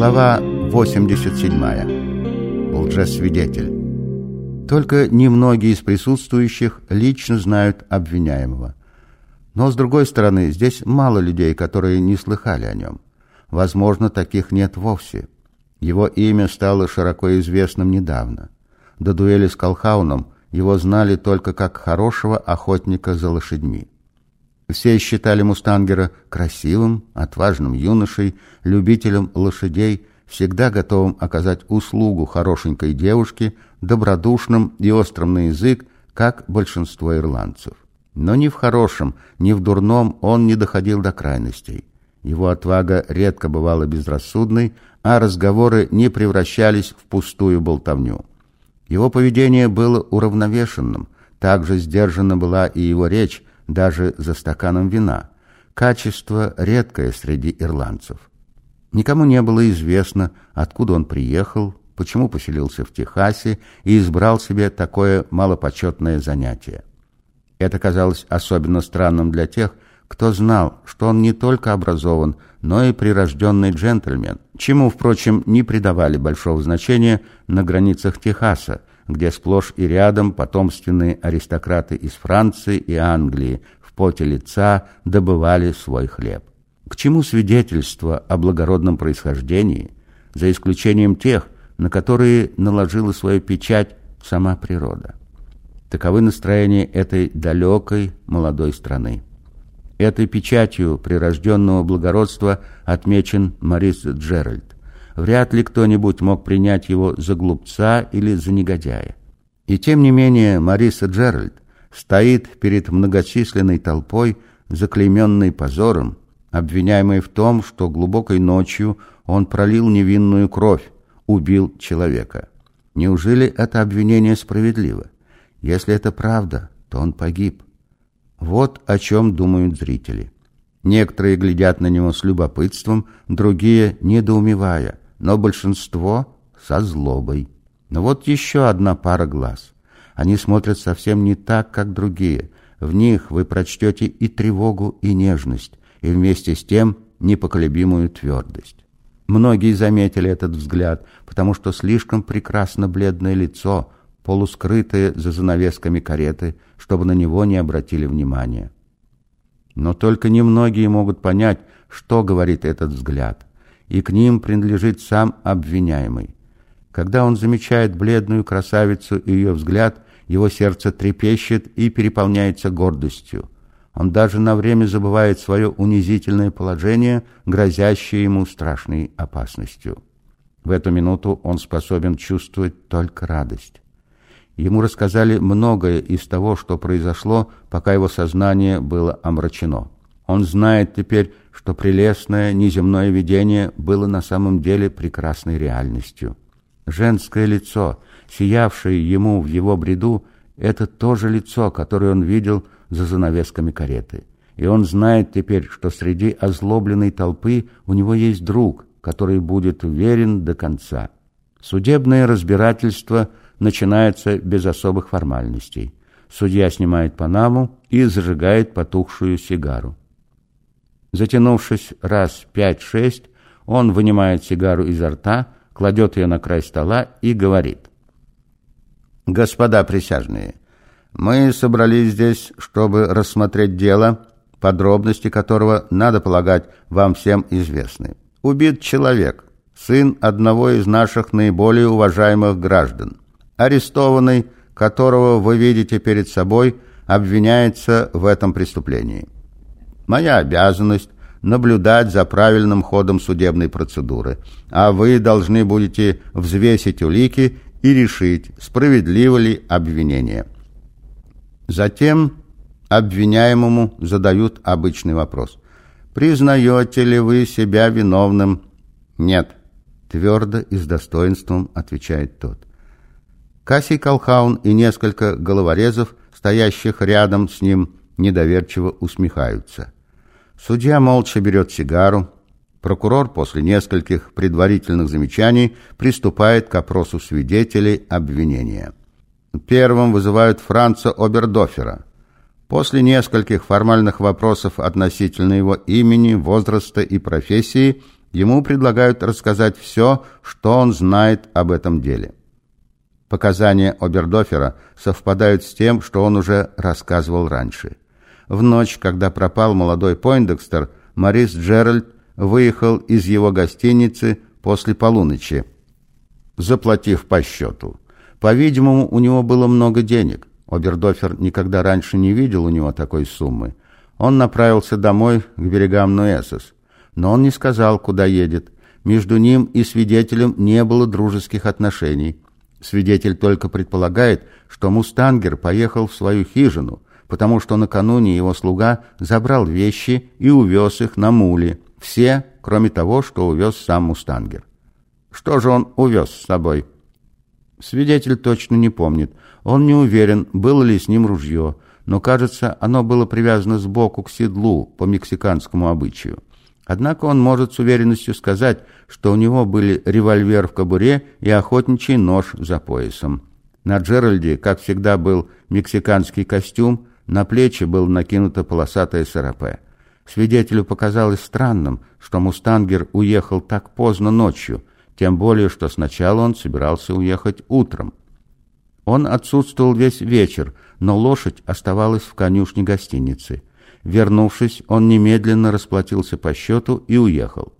Глава 87. Лжесвидетель. Только немногие из присутствующих лично знают обвиняемого. Но, с другой стороны, здесь мало людей, которые не слыхали о нем. Возможно, таких нет вовсе. Его имя стало широко известным недавно. До дуэли с Колхауном его знали только как хорошего охотника за лошадьми. Все считали Мустангера красивым, отважным юношей, любителем лошадей, всегда готовым оказать услугу хорошенькой девушке, добродушным и острым на язык, как большинство ирландцев. Но ни в хорошем, ни в дурном он не доходил до крайностей. Его отвага редко бывала безрассудной, а разговоры не превращались в пустую болтовню. Его поведение было уравновешенным, также сдержана была и его речь, даже за стаканом вина. Качество редкое среди ирландцев. Никому не было известно, откуда он приехал, почему поселился в Техасе и избрал себе такое малопочетное занятие. Это казалось особенно странным для тех, кто знал, что он не только образован, но и прирожденный джентльмен, чему, впрочем, не придавали большого значения на границах Техаса, где сплошь и рядом потомственные аристократы из Франции и Англии в поте лица добывали свой хлеб. К чему свидетельство о благородном происхождении, за исключением тех, на которые наложила свою печать сама природа? Таковы настроения этой далекой молодой страны. Этой печатью прирожденного благородства отмечен Морис Джеральд. Вряд ли кто-нибудь мог принять его за глупца или за негодяя. И тем не менее Мариса Джеральд стоит перед многочисленной толпой, заклейменной позором, обвиняемой в том, что глубокой ночью он пролил невинную кровь, убил человека. Неужели это обвинение справедливо? Если это правда, то он погиб. Вот о чем думают зрители. Некоторые глядят на него с любопытством, другие недоумевая, но большинство со злобой. Но вот еще одна пара глаз. Они смотрят совсем не так, как другие. В них вы прочтете и тревогу, и нежность, и вместе с тем непоколебимую твердость. Многие заметили этот взгляд, потому что слишком прекрасно бледное лицо, полускрытое за занавесками кареты, чтобы на него не обратили внимания. Но только немногие могут понять, что говорит этот взгляд и к ним принадлежит сам обвиняемый. Когда он замечает бледную красавицу и ее взгляд, его сердце трепещет и переполняется гордостью. Он даже на время забывает свое унизительное положение, грозящее ему страшной опасностью. В эту минуту он способен чувствовать только радость. Ему рассказали многое из того, что произошло, пока его сознание было омрачено. Он знает теперь, что прелестное неземное видение было на самом деле прекрасной реальностью. Женское лицо, сиявшее ему в его бреду, это то же лицо, которое он видел за занавесками кареты. И он знает теперь, что среди озлобленной толпы у него есть друг, который будет уверен до конца. Судебное разбирательство начинается без особых формальностей. Судья снимает панаму и зажигает потухшую сигару. Затянувшись раз пять-шесть, он вынимает сигару изо рта, кладет ее на край стола и говорит. «Господа присяжные, мы собрались здесь, чтобы рассмотреть дело, подробности которого, надо полагать, вам всем известны. Убит человек, сын одного из наших наиболее уважаемых граждан. Арестованный, которого вы видите перед собой, обвиняется в этом преступлении». Моя обязанность наблюдать за правильным ходом судебной процедуры, а вы должны будете взвесить улики и решить, справедливо ли обвинение. Затем обвиняемому задают обычный вопрос. «Признаете ли вы себя виновным?» «Нет», — твердо и с достоинством отвечает тот. Кассий Колхаун и несколько головорезов, стоящих рядом с ним, недоверчиво усмехаются. Судья молча берет сигару. Прокурор после нескольких предварительных замечаний приступает к опросу свидетелей обвинения. Первым вызывают Франца Обердофера. После нескольких формальных вопросов относительно его имени, возраста и профессии Ему предлагают рассказать все, что он знает об этом деле. Показания Обердофера совпадают с тем, что он уже рассказывал раньше. В ночь, когда пропал молодой Пойндекстер, Морис Джеральд выехал из его гостиницы после полуночи, заплатив по счету. По-видимому, у него было много денег. Обердофер никогда раньше не видел у него такой суммы. Он направился домой к берегам Нуэсос. Но он не сказал, куда едет. Между ним и свидетелем не было дружеских отношений. Свидетель только предполагает, что Мустангер поехал в свою хижину, потому что накануне его слуга забрал вещи и увез их на муле, все, кроме того, что увез сам Мустангер. Что же он увез с собой? Свидетель точно не помнит. Он не уверен, было ли с ним ружье, но, кажется, оно было привязано сбоку к седлу по мексиканскому обычаю. Однако он может с уверенностью сказать, что у него были револьвер в кобуре и охотничий нож за поясом. На Джеральде, как всегда, был мексиканский костюм, на плечи был накинуто полосатое сарапе. Свидетелю показалось странным, что Мустангер уехал так поздно ночью, тем более, что сначала он собирался уехать утром. Он отсутствовал весь вечер, но лошадь оставалась в конюшне гостиницы. Вернувшись, он немедленно расплатился по счету и уехал.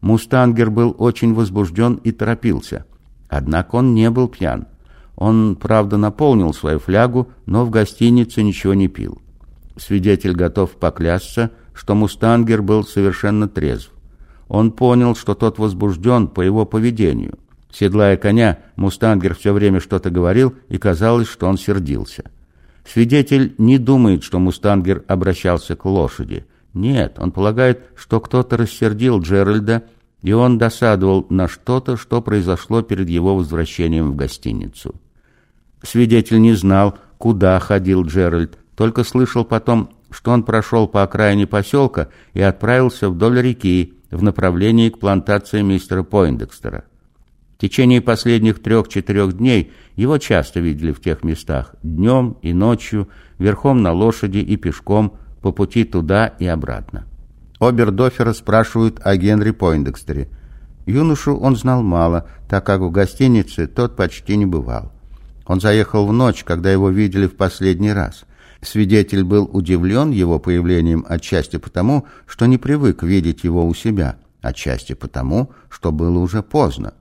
Мустангер был очень возбужден и торопился. Однако он не был пьян. Он, правда, наполнил свою флягу, но в гостинице ничего не пил. Свидетель готов поклясться, что Мустангер был совершенно трезв. Он понял, что тот возбужден по его поведению. Седлая коня, Мустангер все время что-то говорил, и казалось, что он сердился. Свидетель не думает, что Мустангер обращался к лошади. Нет, он полагает, что кто-то рассердил Джеральда, и он досадовал на что-то, что произошло перед его возвращением в гостиницу. Свидетель не знал, куда ходил Джеральд, только слышал потом, что он прошел по окраине поселка и отправился вдоль реки в направлении к плантации мистера Пойндекстера. В течение последних трех-четырех дней его часто видели в тех местах, днем и ночью, верхом на лошади и пешком, по пути туда и обратно. Обердофера спрашивают о Генри Пойндекстере. Юношу он знал мало, так как в гостинице тот почти не бывал. Он заехал в ночь, когда его видели в последний раз. Свидетель был удивлен его появлением отчасти потому, что не привык видеть его у себя, отчасти потому, что было уже поздно.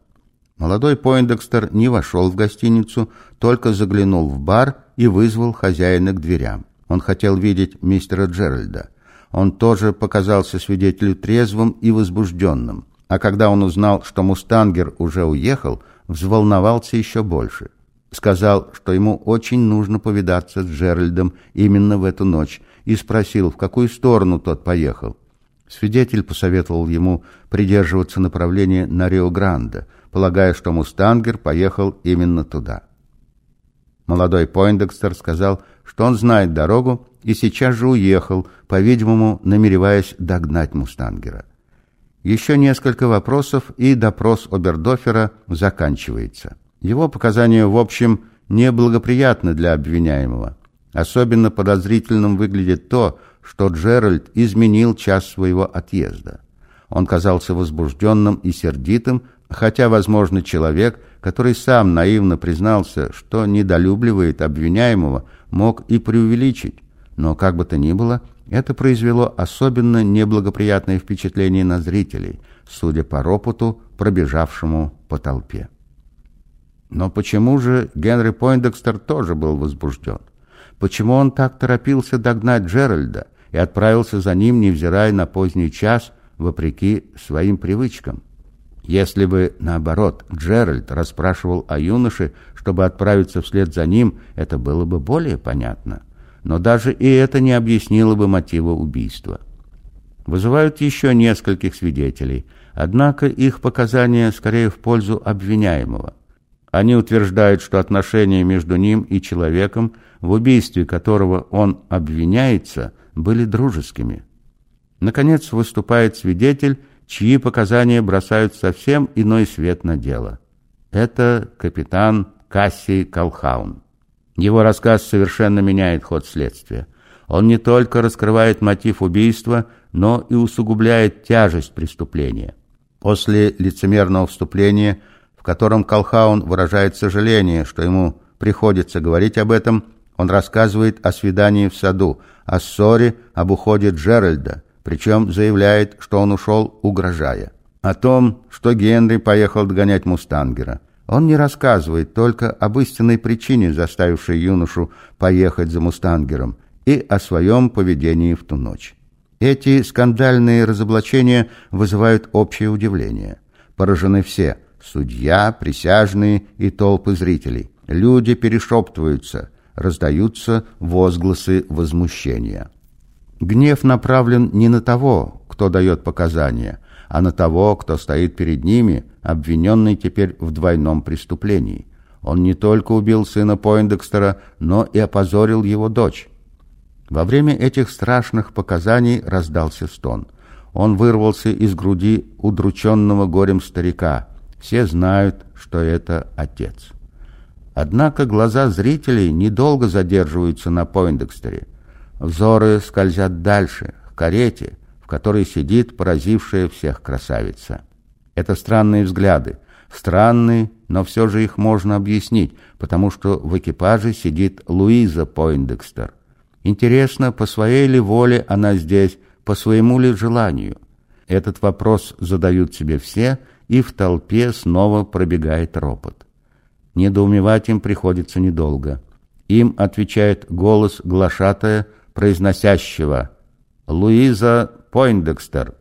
Молодой Пойндекстер не вошел в гостиницу, только заглянул в бар и вызвал хозяина к дверям. Он хотел видеть мистера Джеральда. Он тоже показался свидетелю трезвым и возбужденным, а когда он узнал, что Мустангер уже уехал, взволновался еще больше. Сказал, что ему очень нужно повидаться с Джеральдом именно в эту ночь, и спросил, в какую сторону тот поехал. Свидетель посоветовал ему придерживаться направления на Рио-Гранде, полагая, что Мустангер поехал именно туда. Молодой Пойндекстер сказал, что он знает дорогу и сейчас же уехал, по-видимому, намереваясь догнать Мустангера. Еще несколько вопросов, и допрос Обердофера заканчивается. Его показания, в общем, неблагоприятны для обвиняемого. Особенно подозрительным выглядит то, что Джеральд изменил час своего отъезда. Он казался возбужденным и сердитым, хотя, возможно, человек, который сам наивно признался, что недолюбливает обвиняемого, мог и преувеличить. Но, как бы то ни было, это произвело особенно неблагоприятное впечатление на зрителей, судя по ропоту, пробежавшему по толпе. Но почему же Генри Пойндекстер тоже был возбужден? Почему он так торопился догнать Джеральда и отправился за ним, невзирая на поздний час, вопреки своим привычкам? Если бы, наоборот, Джеральд расспрашивал о юноше, чтобы отправиться вслед за ним, это было бы более понятно. Но даже и это не объяснило бы мотива убийства. Вызывают еще нескольких свидетелей, однако их показания скорее в пользу обвиняемого. Они утверждают, что отношения между ним и человеком, в убийстве которого он обвиняется, были дружескими. Наконец выступает свидетель, чьи показания бросают совсем иной свет на дело. Это капитан Кассий Калхаун. Его рассказ совершенно меняет ход следствия. Он не только раскрывает мотив убийства, но и усугубляет тяжесть преступления. После лицемерного вступления, в котором Колхаун выражает сожаление, что ему приходится говорить об этом, он рассказывает о свидании в саду, о ссоре, об уходе Джеральда, причем заявляет, что он ушел, угрожая. О том, что Генри поехал догонять Мустангера. Он не рассказывает только об истинной причине, заставившей юношу поехать за Мустангером, и о своем поведении в ту ночь. Эти скандальные разоблачения вызывают общее удивление. Поражены все – судья, присяжные и толпы зрителей. Люди перешептываются, раздаются возгласы возмущения. Гнев направлен не на того, кто дает показания, а на того, кто стоит перед ними, обвиненный теперь в двойном преступлении. Он не только убил сына Пойндекстера, но и опозорил его дочь. Во время этих страшных показаний раздался стон. Он вырвался из груди удрученного горем старика. Все знают, что это отец. Однако глаза зрителей недолго задерживаются на Пойндекстере. Взоры скользят дальше, к карете, в которой сидит поразившая всех красавица. Это странные взгляды. Странные, но все же их можно объяснить, потому что в экипаже сидит Луиза Пойндекстер. Интересно, по своей ли воле она здесь, по своему ли желанию? Этот вопрос задают себе все, и в толпе снова пробегает ропот. Недоумевать им приходится недолго. Им отвечает голос глашатая, произносящего «Луиза Пойндекстер,